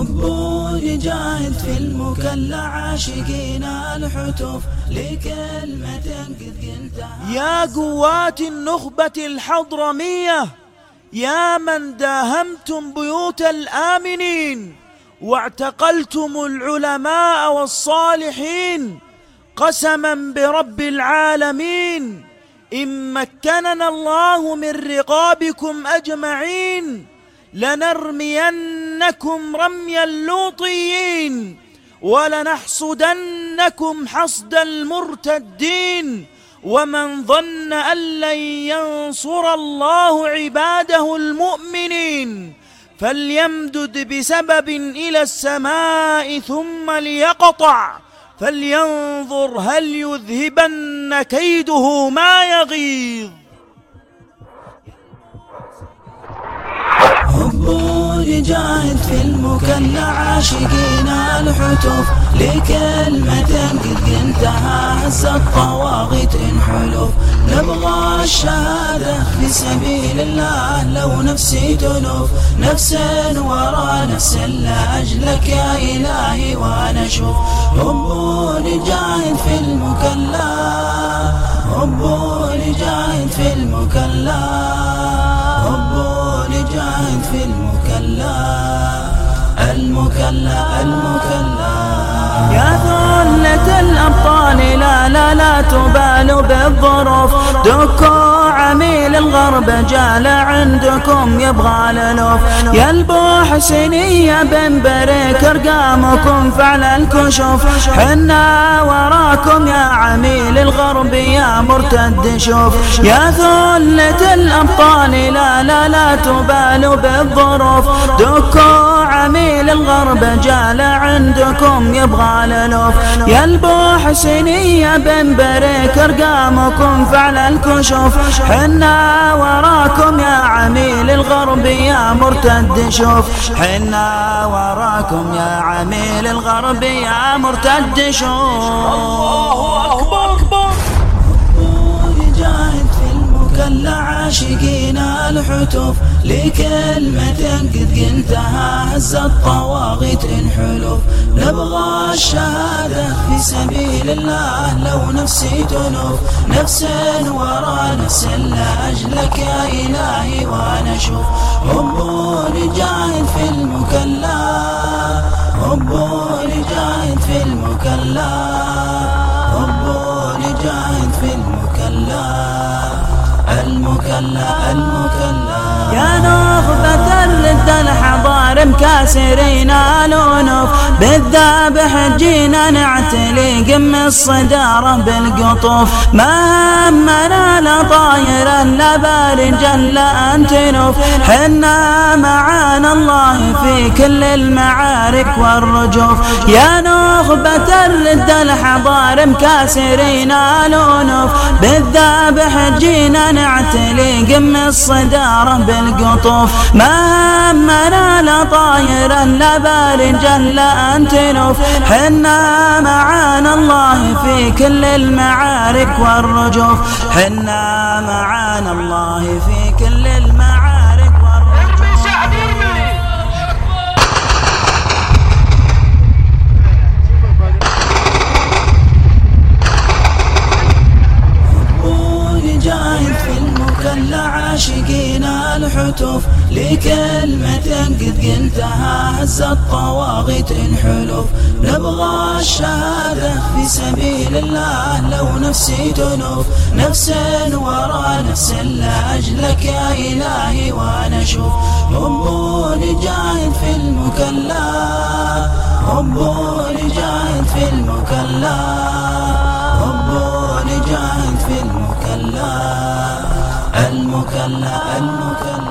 حبوني جاهد في المكلا عاشقين الحتوف لكلمة قد قلتها. يا قوات النخبة الحضرمية يا من داهمتم بيوت الآمنين واعتقلتم العلماء والصالحين قسما برب العالمين إن مكننا الله من رقابكم أجمعين لنرمينكم رمي اللوطيين ولنحصدنكم حصد المرتدين ومن ظن أن لن ينصر الله عباده المؤمنين فليمدد بسبب إلى السماء ثم ليقطع فلينظر هل يذهبن كيده ما يغيظ حبوني جاهد في المكلا عاشقين الحتوف لكلمة قد قلتها هز الطواغيت حلوف نبغى الشهادة في سبيل الله لو نفسي تلوف نفس ورا نفس لأجلك يا إلهي وأنا أشوف حبوني جاهد في المكلا. حبوني جاهد في المكلا. المكلا المكلا. يا ثلة الأبطال لا لا لا تبالوا بالظروف. دكوا عميل الغرب جال عندكم يبغى للوف. يا البوحسينية بن بريك أرقامكم فعل الكشوف. حنا وراكم يا عميل الغرب يا مرتد شوف. يا ثلة الأبطال لا لا لا تبالوا بالظروف. دكوا عميل الغرب جال عندكم يبغى للوف. يا البوحسينية بن بريك أرقامكم فعل الكشوف. حنا وراكم يا عميل الغرب يا مرتد شوف. حنا وراكم يا عميل الغرب يا مرتد شوف. الله أكبر أكبر. جاهد في المكلا عاشقين الحتوف لكلمة قد قلتها هز الطواغيت انحلوف نبغى الشهادة في سبيل الله لو نفسي تنوف. نفس ورا نفس لأجلك يا إلهي وأنا أشوف حبوني جاهد في المكلا حبوني جاهد في المكلا. يا نخبة الرد الحضار مكاسرين الأنوف بالذابح جينا نعتلي قم الصدارة بالقطوف. ما همنا لا طاير الا بارج الا أنتنوف. حنا معانا الله في كل المعارك والرجوف. يا نخبة الرد الحضار مكاسرين الأنوف بالذابح جينا نعتلي قم الصدارة بالقطوف. ما همنا لا طاير الا بارج الا أنتنوف. حنا معانا الله في كل المعارك والرجوف. حنا معانا الله في كل المعارك الحتوف لكلمة قد قلتها هز الطواغيت انحلوف نبغى الشهادة في سبيل الله لو نفسي تنوف. نفس ورا نفس لأجلك يا إلهي وأنا أشوف حبوني جاهد في المكلا المكلا المكلا